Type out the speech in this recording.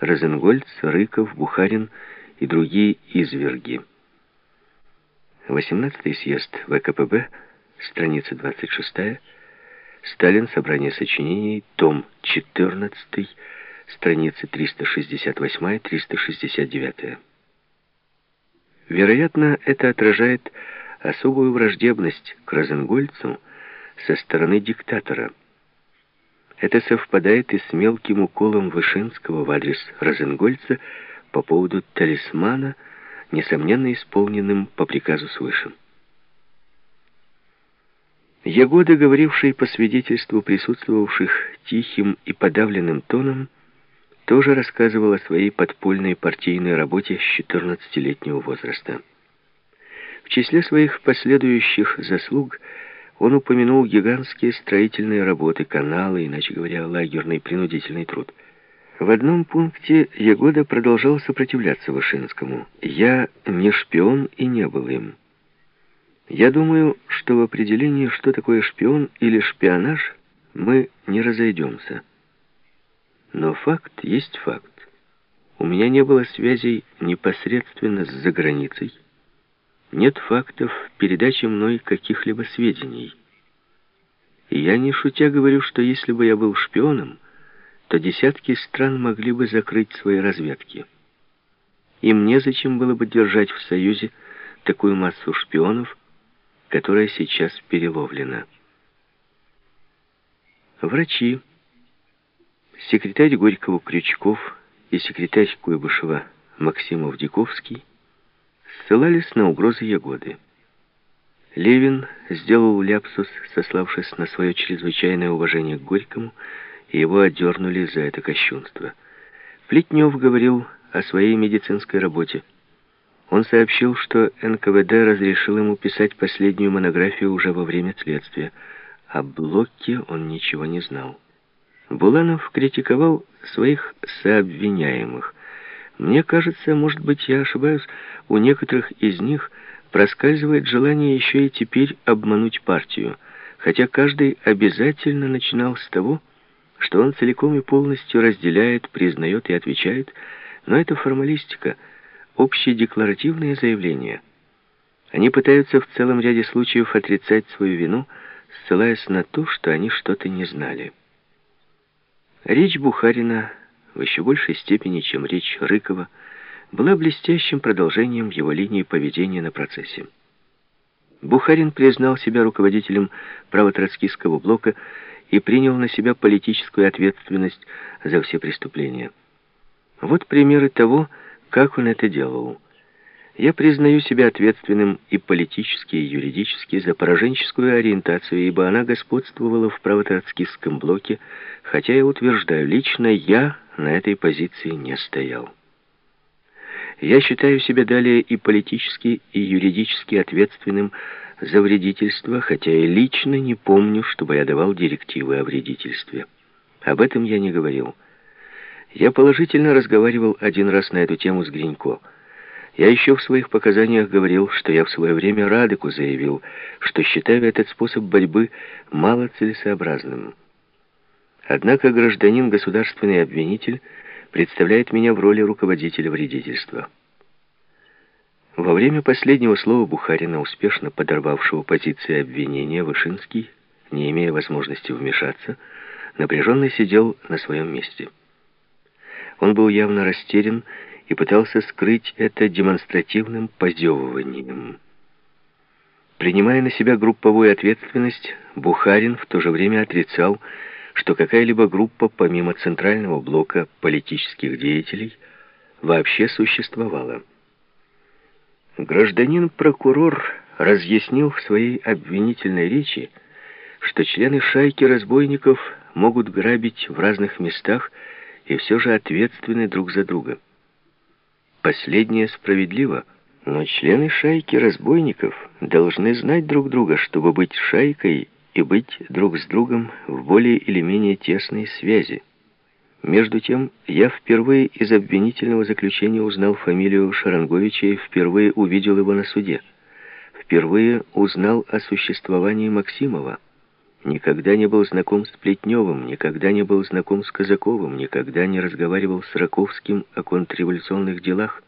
Розенгольц, Рыков, Бухарин и другие изверги. 18-й съезд ВКПБ, страница 26 Сталин, собрание сочинений, том 14 страницы 368-369. Вероятно, это отражает особую враждебность к Розенгольцу со стороны диктатора. Это совпадает и с мелким уколом Вышинского в адрес Розенгольца по поводу талисмана, несомненно исполненным по приказу свыше. Ягода, говоривший по свидетельству присутствовавших тихим и подавленным тоном, тоже рассказывал о своей подпольной партийной работе с 14-летнего возраста. В числе своих последующих заслуг он упомянул гигантские строительные работы, каналы, иначе говоря, лагерный принудительный труд. В одном пункте Ягода продолжал сопротивляться Вышинскому. «Я не шпион и не был им». Я думаю, что в определении, что такое шпион или шпионаж, мы не разойдемся. Но факт есть факт. У меня не было связей непосредственно с заграницей. Нет фактов передачи мной каких-либо сведений. И я не шутя говорю, что если бы я был шпионом, то десятки стран могли бы закрыть свои разведки. Им незачем было бы держать в Союзе такую массу шпионов, которая сейчас переловлена. Врачи, Секретарь Горького Крючков и секретарь Куйбышева Максимов-Диковский ссылались на угрозы Ягоды. Левин сделал ляпсус, сославшись на свое чрезвычайное уважение к Горькому, и его отдернули за это кощунство. Плетнев говорил о своей медицинской работе. Он сообщил, что НКВД разрешил ему писать последнюю монографию уже во время следствия. О Блоке он ничего не знал. Буланов критиковал своих сообвиняемых. Мне кажется, может быть, я ошибаюсь, у некоторых из них проскальзывает желание еще и теперь обмануть партию, хотя каждый обязательно начинал с того, что он целиком и полностью разделяет, признает и отвечает, но это формалистика, общедекларативные заявления. Они пытаются в целом ряде случаев отрицать свою вину, ссылаясь на то, что они что-то не знали. Речь Бухарина в еще большей степени, чем речь Рыкова, была блестящим продолжением его линии поведения на процессе. Бухарин признал себя руководителем правотроцкистского блока и принял на себя политическую ответственность за все преступления. Вот примеры того, как он это делал. Я признаю себя ответственным и политически, и юридически за пораженческую ориентацию, ибо она господствовала в правотроцкистском блоке, хотя я утверждаю, лично я на этой позиции не стоял. Я считаю себя далее и политически, и юридически ответственным за вредительство, хотя и лично не помню, чтобы я давал директивы о вредительстве. Об этом я не говорил. Я положительно разговаривал один раз на эту тему с Гринько. Я еще в своих показаниях говорил, что я в свое время Радыку заявил, что считаю этот способ борьбы малоцелесообразным. Однако гражданин, государственный обвинитель, представляет меня в роли руководителя вредительства. Во время последнего слова Бухарина, успешно подорвавшего позиции обвинения, Вышинский, не имея возможности вмешаться, напряженно сидел на своем месте. Он был явно растерян и пытался скрыть это демонстративным позевыванием. Принимая на себя групповую ответственность, Бухарин в то же время отрицал, что какая-либо группа, помимо центрального блока политических деятелей, вообще существовала. Гражданин-прокурор разъяснил в своей обвинительной речи, что члены шайки разбойников могут грабить в разных местах и все же ответственны друг за друга. Последнее справедливо, но члены шайки разбойников должны знать друг друга, чтобы быть шайкой и быть друг с другом в более или менее тесной связи. Между тем, я впервые из обвинительного заключения узнал фамилию Шаранговича и впервые увидел его на суде. Впервые узнал о существовании Максимова. Никогда не был знаком с Плетневым, никогда не был знаком с Казаковым, никогда не разговаривал с Раковским о контрреволюционных делах,